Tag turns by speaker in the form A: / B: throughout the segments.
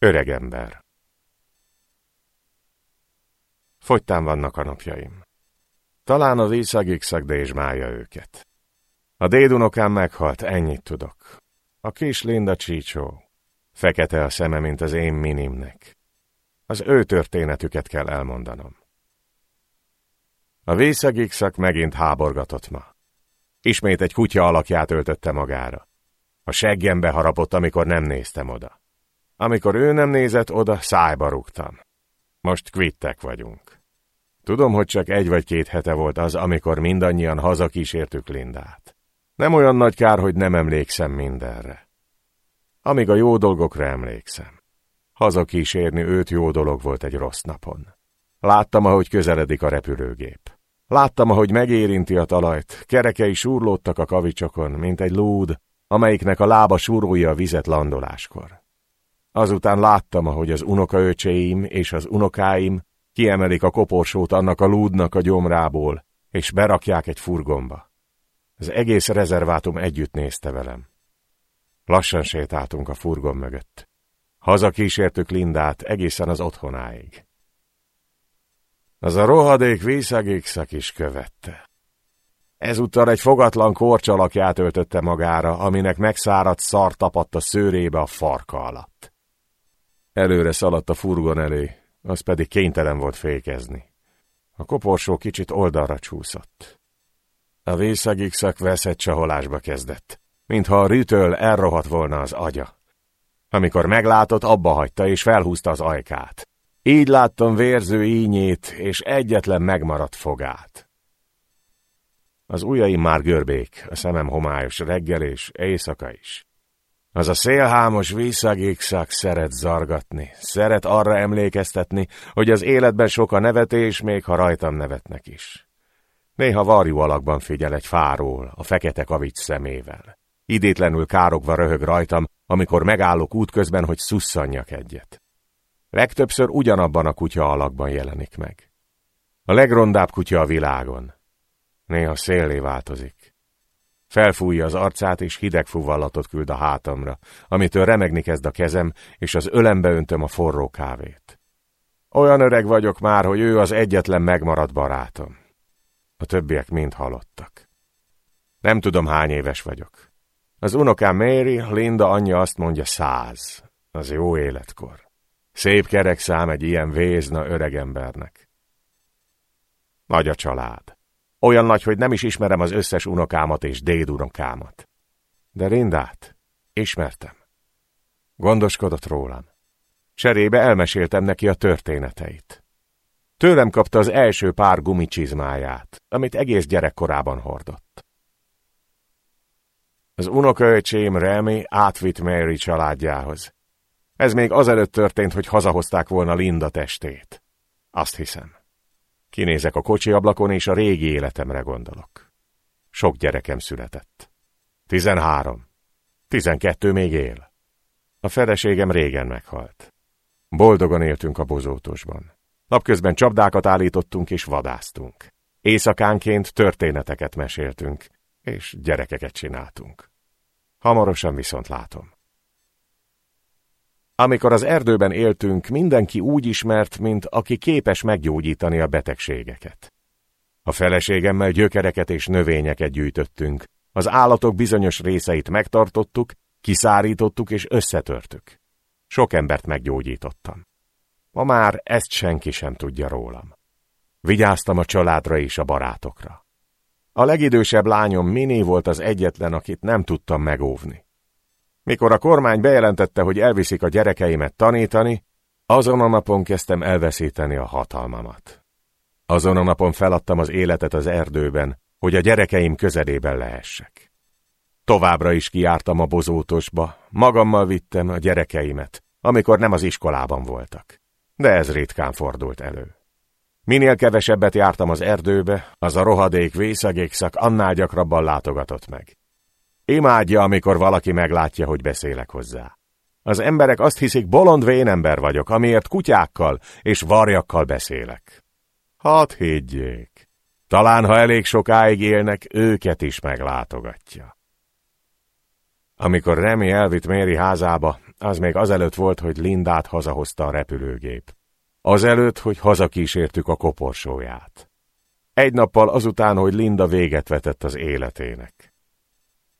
A: Öregember. Fogytán vannak a napjaim. Talán a vízszagixak dézsmálja őket. A dédunokám meghalt, ennyit tudok. A kis Linda csícsó. Fekete a szeme, mint az én minimnek. Az ő történetüket kell elmondanom. A vészegixak megint háborgatott ma. Ismét egy kutya alakját öltötte magára. A seggembe harapott, amikor nem néztem oda. Amikor ő nem nézett oda, szájba rúgtam. Most kvittek vagyunk. Tudom, hogy csak egy vagy két hete volt az, amikor mindannyian hazakísértük Lindát. Nem olyan nagy kár, hogy nem emlékszem mindenre. Amíg a jó dolgokra emlékszem. Hazakísérni őt jó dolog volt egy rossz napon. Láttam, ahogy közeledik a repülőgép. Láttam, ahogy megérinti a talajt, kerekei súrlódtak a kavicsokon, mint egy lúd, amelyiknek a lába súrolja a vizet landoláskor. Azután láttam, ahogy az unokaöcseim és az unokáim kiemelik a koporsót annak a lúdnak a gyomrából, és berakják egy furgomba. Az egész rezervátum együtt nézte velem. Lassan sétáltunk a furgon mögött. Haza kísértük Lindát egészen az otthonáig. Az a rohadék vízegékszak is követte. Ezúttal egy fogatlan korcsalakját öltötte magára, aminek megszáradt szar tapadt a szőrébe a farka alatt. Előre szaladt a furgon elé, az pedig kénytelen volt fékezni. A koporsó kicsit oldalra csúszott. A vészegixak veszett csaholásba kezdett, mintha a rütől elrohadt volna az agya. Amikor meglátott, abba hagyta és felhúzta az ajkát. Így láttam vérző ínyét és egyetlen megmaradt fogát. Az ujjaim már görbék, a szemem homályos reggel és éjszaka is. Az a szélhámos vízszagékszak szeret zargatni, szeret arra emlékeztetni, hogy az életben sok a nevetés, még ha rajtam nevetnek is. Néha varjú alakban figyel egy fáról, a fekete kavics szemével. Idétlenül károgva röhög rajtam, amikor megállok útközben, hogy szusszanjak egyet. Legtöbbször ugyanabban a kutya alakban jelenik meg. A legrondább kutya a világon. Néha szélé változik. Felfújja az arcát, és hideg fuvallatot küld a hátamra, amitől remegni kezd a kezem, és az ölembe öntöm a forró kávét. Olyan öreg vagyok már, hogy ő az egyetlen megmaradt barátom. A többiek mind halottak. Nem tudom, hány éves vagyok. Az unokám Mary, Linda anyja azt mondja száz. Az jó életkor. Szép kerek szám egy ilyen vézna öregembernek. Nagy a család. Olyan nagy, hogy nem is ismerem az összes unokámat és dédunokámat. De Rindát ismertem. Gondoskodott rólam. Cserébe elmeséltem neki a történeteit. Tőlem kapta az első pár gumicsizmáját, amit egész gyerekkorában hordott. Az unokaöcsém Remy átvitt Mary családjához. Ez még azelőtt történt, hogy hazahozták volna Linda testét. Azt hiszem. Kinézek a kocsi ablakon, és a régi életemre gondolok. Sok gyerekem született. Tizenhárom. Tizenkettő még él. A feleségem régen meghalt. Boldogan éltünk a bozótosban. Napközben csapdákat állítottunk és vadáztunk. Éjszakánként történeteket meséltünk, és gyerekeket csináltunk. Hamarosan viszont látom. Amikor az erdőben éltünk, mindenki úgy ismert, mint aki képes meggyógyítani a betegségeket. A feleségemmel gyökereket és növényeket gyűjtöttünk, az állatok bizonyos részeit megtartottuk, kiszárítottuk és összetörtük. Sok embert meggyógyítottam. Ma már ezt senki sem tudja rólam. Vigyáztam a családra és a barátokra. A legidősebb lányom Mini volt az egyetlen, akit nem tudtam megóvni. Mikor a kormány bejelentette, hogy elviszik a gyerekeimet tanítani, azon a napon kezdtem elveszíteni a hatalmamat. Azon a napon feladtam az életet az erdőben, hogy a gyerekeim közelében lehessek. Továbbra is kiártam a bozótosba, magammal vittem a gyerekeimet, amikor nem az iskolában voltak. De ez ritkán fordult elő. Minél kevesebbet jártam az erdőbe, az a rohadék vészegékszak annál gyakrabban látogatott meg. Imádja, amikor valaki meglátja, hogy beszélek hozzá. Az emberek azt hiszik, bolond vénember vagyok, amiért kutyákkal és varjakkal beszélek. Hadd higgyék. Talán, ha elég sokáig élnek, őket is meglátogatja. Amikor Remi elvitt Méri házába, az még azelőtt volt, hogy Lindát hazahozta a repülőgép. Azelőtt, hogy hazakísértük a koporsóját. Egy nappal azután, hogy Linda véget vetett az életének.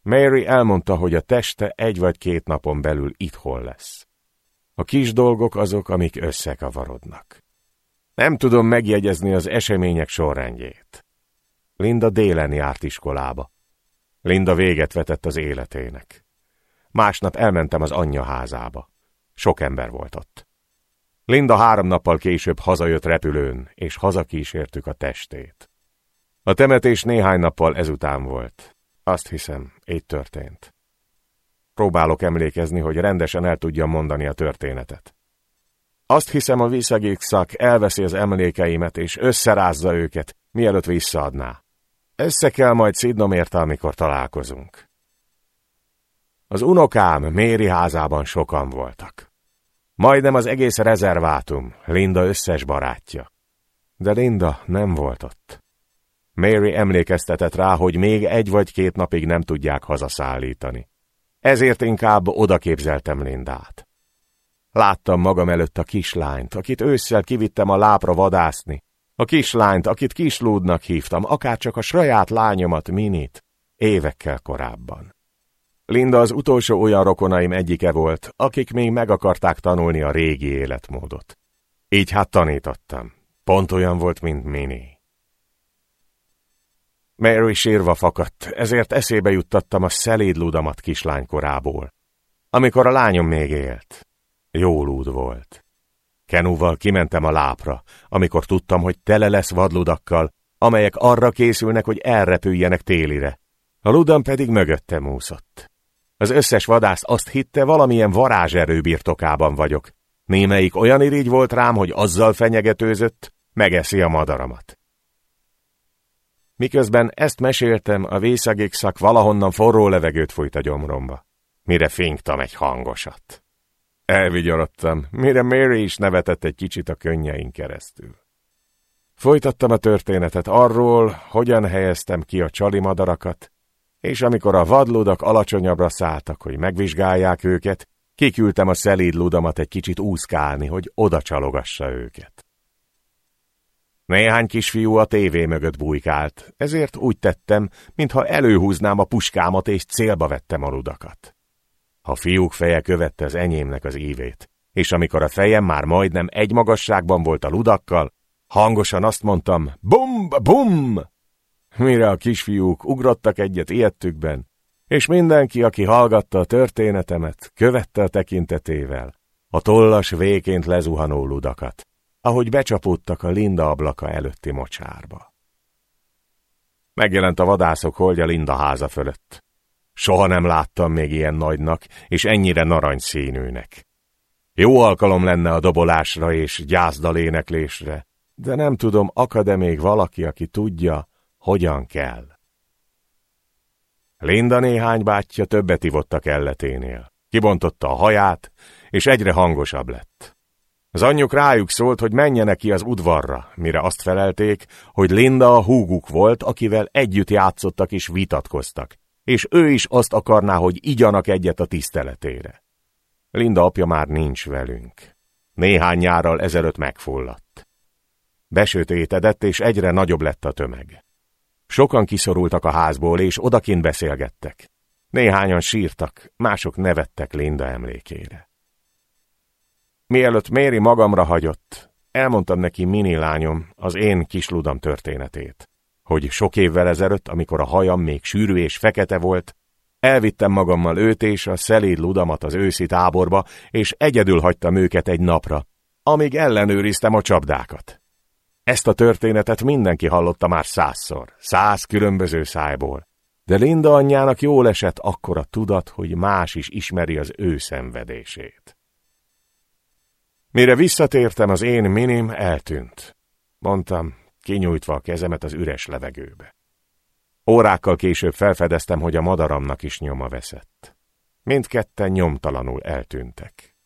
A: Mary elmondta, hogy a teste egy vagy két napon belül itthon lesz. A kis dolgok azok, amik összekavarodnak. Nem tudom megjegyezni az események sorrendjét. Linda délen járt iskolába. Linda véget vetett az életének. Másnap elmentem az anyja házába. Sok ember volt ott. Linda három nappal később hazajött repülőn, és hazakísértük a testét. A temetés néhány nappal ezután volt. Azt hiszem, így történt. Próbálok emlékezni, hogy rendesen el tudjam mondani a történetet. Azt hiszem, a szak elveszi az emlékeimet, és összerázza őket, mielőtt visszaadná. Össze kell majd szidnom érte, amikor találkozunk. Az unokám Méri házában sokan voltak. Majdnem az egész rezervátum, Linda összes barátja. De Linda nem volt ott. Mary emlékeztetett rá, hogy még egy vagy két napig nem tudják hazaszállítani. Ezért inkább oda képzeltem Lindát. Láttam magam előtt a kislányt, akit ősszel kivittem a lápra vadászni, a kislányt, akit kislúdnak hívtam, akárcsak a saját lányomat, Minit, évekkel korábban. Linda az utolsó olyan rokonaim egyike volt, akik még meg akarták tanulni a régi életmódot. Így hát tanítottam. Pont olyan volt, mint Mini. Mary sírva fakadt, ezért eszébe juttattam a szeléd ludamat kislánykorából. Amikor a lányom még élt. Jó lúd volt. Kenúval kimentem a lápra, amikor tudtam, hogy tele lesz vadludakkal, amelyek arra készülnek, hogy elrepüljenek télire. A ludam pedig mögöttem úszott. Az összes vadász azt hitte, valamilyen varázserő birtokában vagyok. Némelyik olyan irigy volt rám, hogy azzal fenyegetőzött, megeszi a madaramat. Miközben ezt meséltem, a vészegékszak valahonnan forró levegőt fújt a gyomromba. Mire finktam egy hangosat. Elvigyorodtam, mire Mary is nevetett egy kicsit a könnyeink keresztül. Folytattam a történetet arról, hogyan helyeztem ki a csali madarakat, és amikor a vadludak alacsonyabbra szálltak, hogy megvizsgálják őket, kiküldtem a szelíd ludamat egy kicsit úszkálni, hogy oda csalogassa őket. Néhány kisfiú a tévé mögött bujkált, ezért úgy tettem, mintha előhúznám a puskámat és célba vettem a ludakat. A fiúk feje követte az enyémnek az ívét, és amikor a fejem már majdnem egy magasságban volt a ludakkal, hangosan azt mondtam, bum, bum! Mire a kisfiúk ugrottak egyet ilyettükben, és mindenki, aki hallgatta a történetemet, követte a tekintetével a tollas véként lezuhanó ludakat, ahogy becsapódtak a Linda ablaka előtti mocsárba. Megjelent a vadászok holdja Linda háza fölött. Soha nem láttam még ilyen nagynak, és ennyire narancsszínűnek. Jó alkalom lenne a dobolásra és gyászdaléneklésre, de nem tudom, akad-e még valaki, aki tudja, hogyan kell. Linda néhány bátyja többet ivott a kelleténél. Kibontotta a haját, és egyre hangosabb lett. Az anyjuk rájuk szólt, hogy menjenek ki az udvarra, mire azt felelték, hogy Linda a húguk volt, akivel együtt játszottak és vitatkoztak, és ő is azt akarná, hogy igyanak egyet a tiszteletére. Linda apja már nincs velünk. Néhány nyárral ezelőtt megfulladt. Besötétedett, és egyre nagyobb lett a tömeg. Sokan kiszorultak a házból, és odakint beszélgettek. Néhányan sírtak, mások nevettek Linda emlékére. Mielőtt Méri magamra hagyott, elmondtam neki mini lányom az én kisludam történetét hogy sok évvel ezelőtt, amikor a hajam még sűrű és fekete volt, elvittem magammal őt és a szeléd ludamat az őszi táborba, és egyedül hagytam őket egy napra, amíg ellenőriztem a csapdákat. Ezt a történetet mindenki hallotta már százszor, száz különböző szájból, de Linda anyjának jól esett akkora tudat, hogy más is ismeri az ő szenvedését. Mire visszatértem, az én minim eltűnt. Mondtam, kinyújtva a kezemet az üres levegőbe. Órákkal később felfedeztem, hogy a madaramnak is nyoma veszett. Mindketten nyomtalanul eltűntek.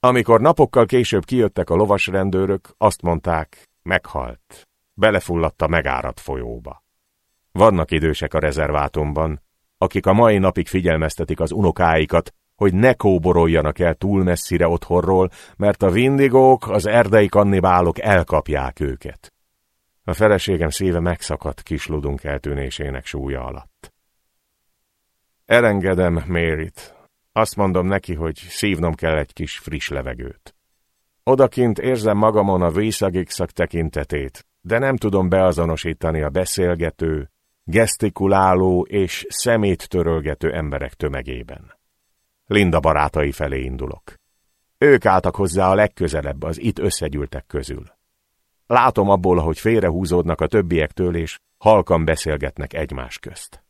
A: Amikor napokkal később kijöttek a lovasrendőrök, azt mondták, meghalt, belefulladt a megáradt folyóba. Vannak idősek a rezervátumban, akik a mai napig figyelmeztetik az unokáikat, hogy ne kóboroljanak el túl messzire otthonról, mert a vindigók, az erdei kannibálok elkapják őket. A feleségem szíve megszakadt kisludunk eltűnésének súlya alatt. Elengedem Mérit. Azt mondom neki, hogy szívnom kell egy kis friss levegőt. Odakint érzem magamon a vészagigszak tekintetét, de nem tudom beazonosítani a beszélgető, gesztikuláló és szemét törölgető emberek tömegében. Linda barátai felé indulok. Ők álltak hozzá a legközelebb az itt összegyűltek közül. Látom abból, hogy félrehúzódnak a többiektől, és halkan beszélgetnek egymás közt.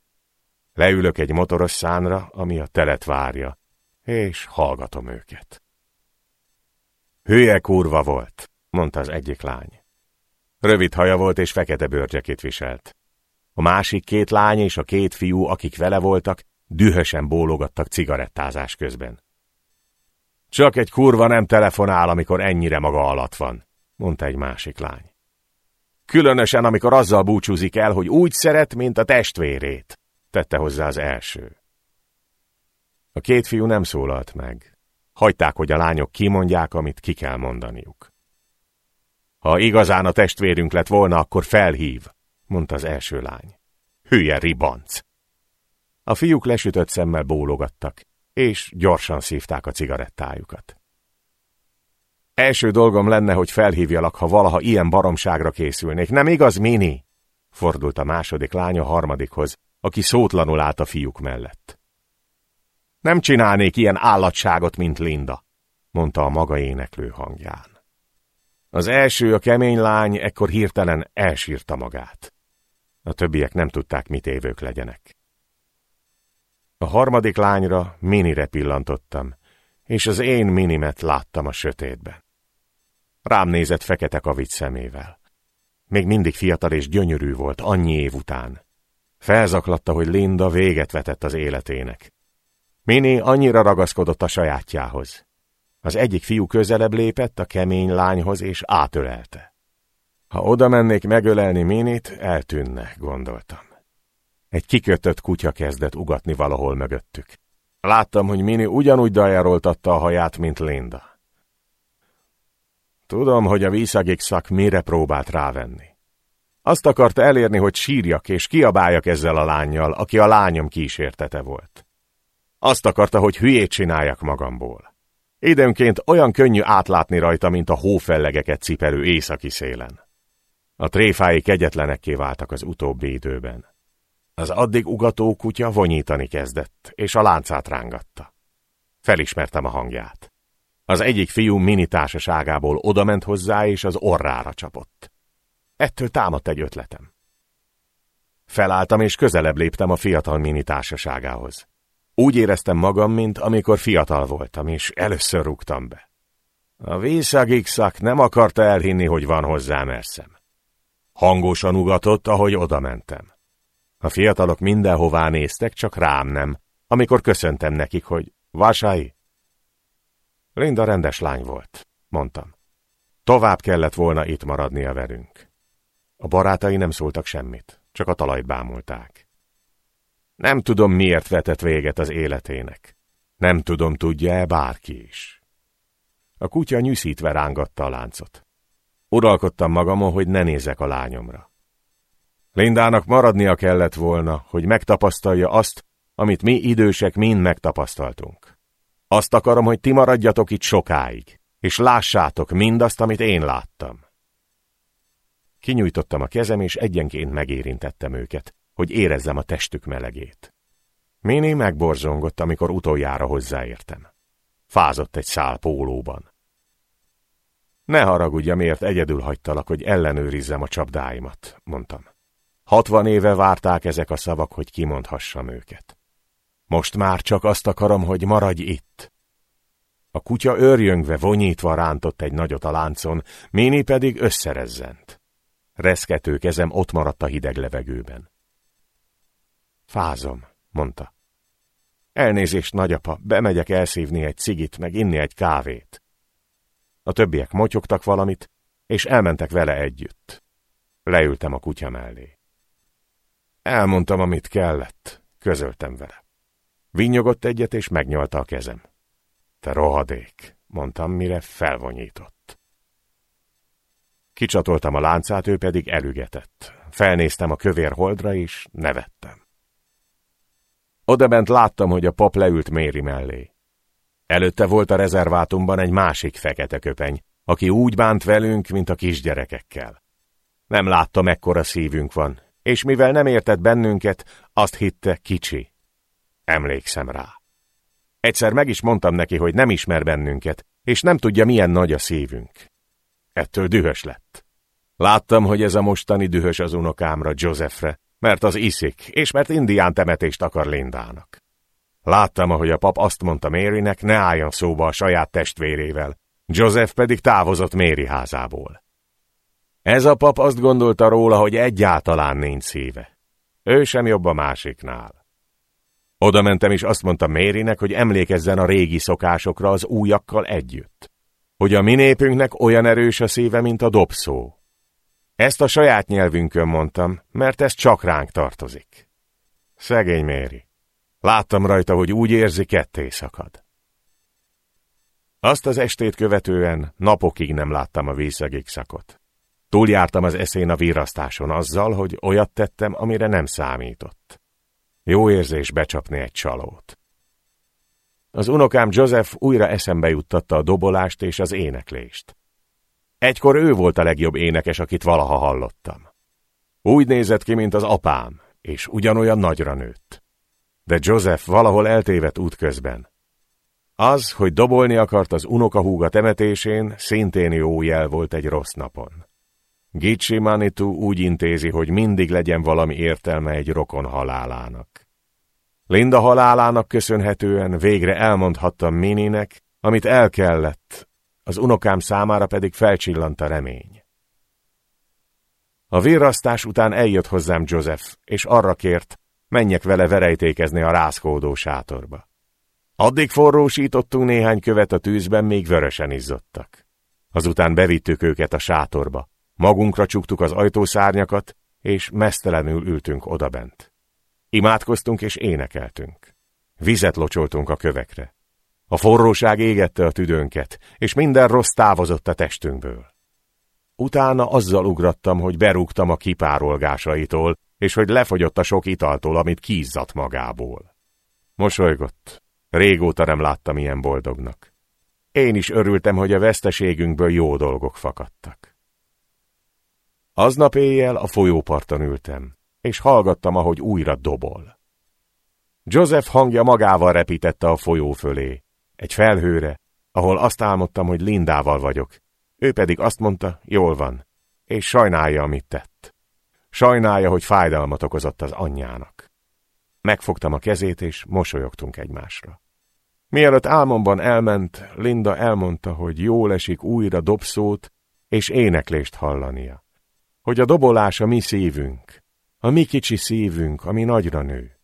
A: Leülök egy motoros szánra, ami a telet várja, és hallgatom őket. Hülye kurva volt, mondta az egyik lány. Rövid haja volt és fekete bőrgyekét viselt. A másik két lány és a két fiú, akik vele voltak, dühösen bólogattak cigarettázás közben. Csak egy kurva nem telefonál, amikor ennyire maga alatt van, mondta egy másik lány. Különösen, amikor azzal búcsúzik el, hogy úgy szeret, mint a testvérét, tette hozzá az első. A két fiú nem szólalt meg. Hagyták, hogy a lányok kimondják, amit ki kell mondaniuk. Ha igazán a testvérünk lett volna, akkor felhív, mondta az első lány. Hülye ribanc! A fiúk lesütött szemmel bólogattak, és gyorsan szívták a cigarettájukat. Első dolgom lenne, hogy felhívjalak, ha valaha ilyen baromságra készülnék. Nem igaz, Mini? Fordult a második lány a harmadikhoz, aki szótlanul állt a fiúk mellett. Nem csinálnék ilyen állatságot, mint Linda, mondta a maga éneklő hangján. Az első, a kemény lány ekkor hirtelen elsírta magát. A többiek nem tudták, mit évők legyenek. A harmadik lányra minire pillantottam, és az én minimet láttam a sötétben. Rám nézett fekete kavics szemével. Még mindig fiatal és gyönyörű volt annyi év után. Felzaklatta, hogy Linda véget vetett az életének. Mini annyira ragaszkodott a sajátjához. Az egyik fiú közelebb lépett a kemény lányhoz, és átölelte. Ha oda mennék megölelni Minit, eltűnne, gondoltam. Egy kikötött kutya kezdett ugatni valahol mögöttük. Láttam, hogy Mini ugyanúgy dajaroltatta a haját, mint Linda. Tudom, hogy a vízagik szak mire próbált rávenni. Azt akarta elérni, hogy sírjak és kiabáljak ezzel a lányjal, aki a lányom kísértete volt. Azt akarta, hogy hülyét csináljak magamból. Időnként olyan könnyű átlátni rajta, mint a hófellegeket cipelő északi szélen. A tréfái kegyetlenekké váltak az utóbbi időben. Az addig ugató kutya vonyítani kezdett, és a láncát rángatta. Felismertem a hangját. Az egyik fiú mini társaságából odament hozzá, és az orrára csapott. Ettől támadt egy ötletem. Felálltam, és közelebb léptem a fiatal mini társaságához. Úgy éreztem magam, mint amikor fiatal voltam, és először rúgtam be. A vészagigszak nem akarta elhinni, hogy van hozzám erszem. Hangosan ugatott, ahogy oda mentem. A fiatalok mindenhová néztek, csak rám nem, amikor köszöntem nekik, hogy Vásái. Linda rendes lány volt, mondtam. Tovább kellett volna itt maradnia velünk. A barátai nem szóltak semmit, csak a talajt bámulták. Nem tudom, miért vetett véget az életének. Nem tudom, tudja-e bárki is. A kutya nyűszítve rángatta a láncot. Uralkodtam magamon, hogy ne nézek a lányomra. Lindának maradnia kellett volna, hogy megtapasztalja azt, amit mi idősek mind megtapasztaltunk. Azt akarom, hogy ti maradjatok itt sokáig, és lássátok mindazt, amit én láttam. Kinyújtottam a kezem, és egyenként megérintettem őket, hogy érezzem a testük melegét. Mini megborzongott, amikor utoljára hozzáértem. Fázott egy szál pólóban. Ne haragudj, miért egyedül hagytalak, hogy ellenőrizzem a csapdáimat, mondtam. Hatvan éve várták ezek a szavak, hogy kimondhassam őket. Most már csak azt akarom, hogy maradj itt. A kutya őrjöngve, vonyítva rántott egy nagyot a láncon, Mini pedig összerezzent. Reszkető kezem ott maradt a hideg levegőben. Fázom, mondta. Elnézést, nagyapa, bemegyek elszívni egy cigit, meg inni egy kávét. A többiek motyogtak valamit, és elmentek vele együtt. Leültem a kutya mellé. Elmondtam, amit kellett, közöltem vele. Vinyogott egyet, és megnyalta a kezem. Te rohadék, mondtam, mire felvonyított. Kicsatoltam a láncát, ő pedig elügetett. Felnéztem a kövér holdra, és nevettem. Odabent láttam, hogy a pap leült Méri mellé. Előtte volt a rezervátumban egy másik fekete köpeny, aki úgy bánt velünk, mint a kisgyerekekkel. Nem látta, mekkora szívünk van, és mivel nem értett bennünket, azt hitte kicsi. Emlékszem rá. Egyszer meg is mondtam neki, hogy nem ismer bennünket, és nem tudja, milyen nagy a szívünk. Ettől dühös lett. Láttam, hogy ez a mostani dühös az unokámra, Josephre, mert az iszik, és mert indián temetést akar Lindának. Láttam, ahogy a pap azt mondta Marynek, ne álljon szóba a saját testvérével, Joseph pedig távozott Mary házából. Ez a pap azt gondolta róla, hogy egyáltalán nincs szíve. Ő sem jobb a másiknál. Oda mentem és azt mondta Mérinek, hogy emlékezzen a régi szokásokra az újakkal együtt. Hogy a mi népünknek olyan erős a szíve, mint a dobszó. Ezt a saját nyelvünkön mondtam, mert ez csak ránk tartozik. Szegény Méri. Láttam rajta, hogy úgy érzi, ketté szakad. Azt az estét követően napokig nem láttam a vízegékszakot. Túljártam az eszén a virasztáson azzal, hogy olyat tettem, amire nem számított. Jó érzés becsapni egy csalót. Az unokám Joseph újra eszembe juttatta a dobolást és az éneklést. Egykor ő volt a legjobb énekes, akit valaha hallottam. Úgy nézett ki, mint az apám, és ugyanolyan nagyra nőtt. De Joseph valahol eltévedt útközben. Az, hogy dobolni akart az unokahúga temetésén, szintén jó jel volt egy rossz napon. Gicsi Manitou úgy intézi, hogy mindig legyen valami értelme egy rokon halálának. Linda halálának köszönhetően végre elmondhattam Mininek, amit el kellett, az unokám számára pedig felcsillant a remény. A virrasztás után eljött hozzám Joseph, és arra kért, menjek vele verejtékezni a rázkódó sátorba. Addig forrósítottunk néhány követ a tűzben, még vörösen izzottak. Azután bevittük őket a sátorba, Magunkra csuktuk az ajtószárnyakat, és mesztelenül ültünk odabent. Imádkoztunk és énekeltünk. Vizet locsoltunk a kövekre. A forróság égette a tüdőnket, és minden rossz távozott a testünkből. Utána azzal ugrattam, hogy berúgtam a kipárolgásaitól, és hogy lefogyott a sok italtól, amit kízzat magából. Mosolygott. Régóta nem láttam ilyen boldognak. Én is örültem, hogy a veszteségünkből jó dolgok fakadtak. Aznap éjjel a folyóparton ültem, és hallgattam, ahogy újra dobol. Joseph hangja magával repítette a folyó fölé, egy felhőre, ahol azt álmodtam, hogy Lindával vagyok. Ő pedig azt mondta, jól van, és sajnálja, amit tett. Sajnálja, hogy fájdalmat okozott az anyjának. Megfogtam a kezét, és mosolyogtunk egymásra. Mielőtt álmomban elment, Linda elmondta, hogy jól esik újra dobszót és éneklést hallania hogy a dobolás a mi szívünk, a mi kicsi szívünk, ami nagyra nő.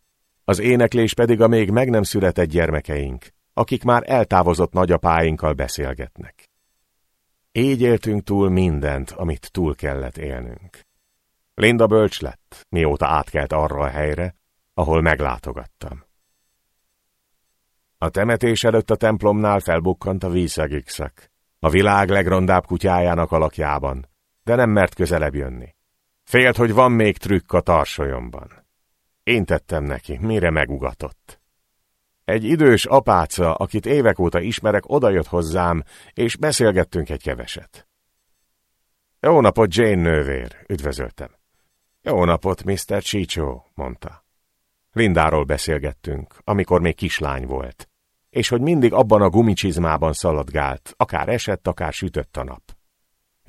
A: Az éneklés pedig a még meg nem született gyermekeink, akik már eltávozott nagyapáinkkal beszélgetnek. Így éltünk túl mindent, amit túl kellett élnünk. Linda bölcs lett, mióta átkelt arra a helyre, ahol meglátogattam. A temetés előtt a templomnál felbukkant a vízegixek, a világ legrondább kutyájának alakjában, de nem mert közelebb jönni. Félt, hogy van még trükk a tarsolyomban. Én tettem neki, mire megugatott. Egy idős apáca, akit évek óta ismerek, odajött hozzám, és beszélgettünk egy keveset. Jó napot, Jane nővér, üdvözöltem. Jó napot, Mr. Chicho, mondta. Lindáról beszélgettünk, amikor még kislány volt, és hogy mindig abban a gumicsizmában szaladgált, akár esett, akár sütött a nap.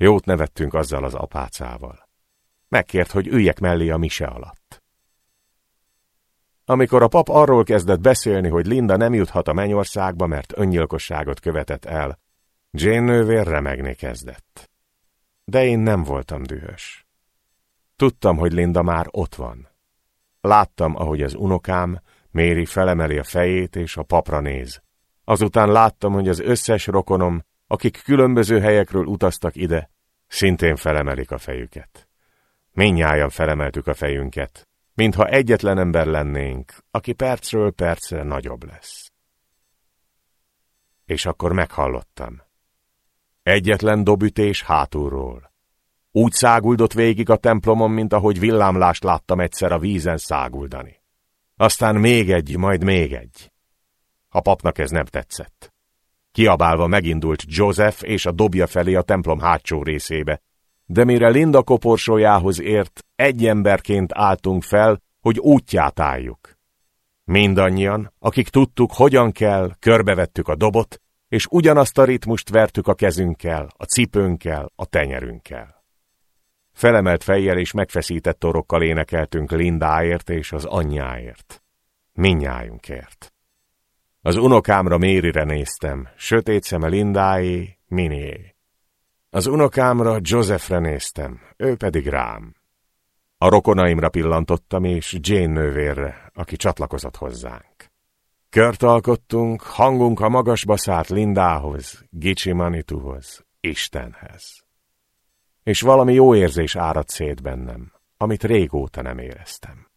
A: Jót nevettünk azzal az apácával. Megkért, hogy üljek mellé a mise alatt. Amikor a pap arról kezdett beszélni, hogy Linda nem juthat a mennyországba, mert öngyilkosságot követett el, Jane nővér remegni kezdett. De én nem voltam dühös. Tudtam, hogy Linda már ott van. Láttam, ahogy az unokám, Méri felemeli a fejét és a papra néz. Azután láttam, hogy az összes rokonom akik különböző helyekről utaztak ide, szintén felemelik a fejüket. Mindnyájan felemeltük a fejünket, mintha egyetlen ember lennénk, aki percről percre nagyobb lesz. És akkor meghallottam. Egyetlen dobütés hátulról. Úgy száguldott végig a templomon, mint ahogy villámlást láttam egyszer a vízen száguldani. Aztán még egy, majd még egy. A papnak ez nem tetszett. Kiabálva megindult Joseph és a dobja felé a templom hátsó részébe, de mire Linda koporsójához ért, egy emberként álltunk fel, hogy útját álljuk. Mindannyian, akik tudtuk, hogyan kell, körbevettük a dobot, és ugyanazt a ritmust vertük a kezünkkel, a cipőnkkel, a tenyerünkkel. Felemelt fejjel és megfeszített torokkal énekeltünk Lindáért és az anyjáért. Minnyájunkért. Az unokámra Mérire néztem, sötét szeme Lindáé, Minié. Az unokámra Josephre néztem, ő pedig rám. A rokonaimra pillantottam, és Jane nővérre, aki csatlakozott hozzánk. Kört alkottunk, hangunk a magasba szállt Lindához, Gicsi Manituhoz, Istenhez. És valami jó érzés áradt szét bennem, amit régóta nem éreztem.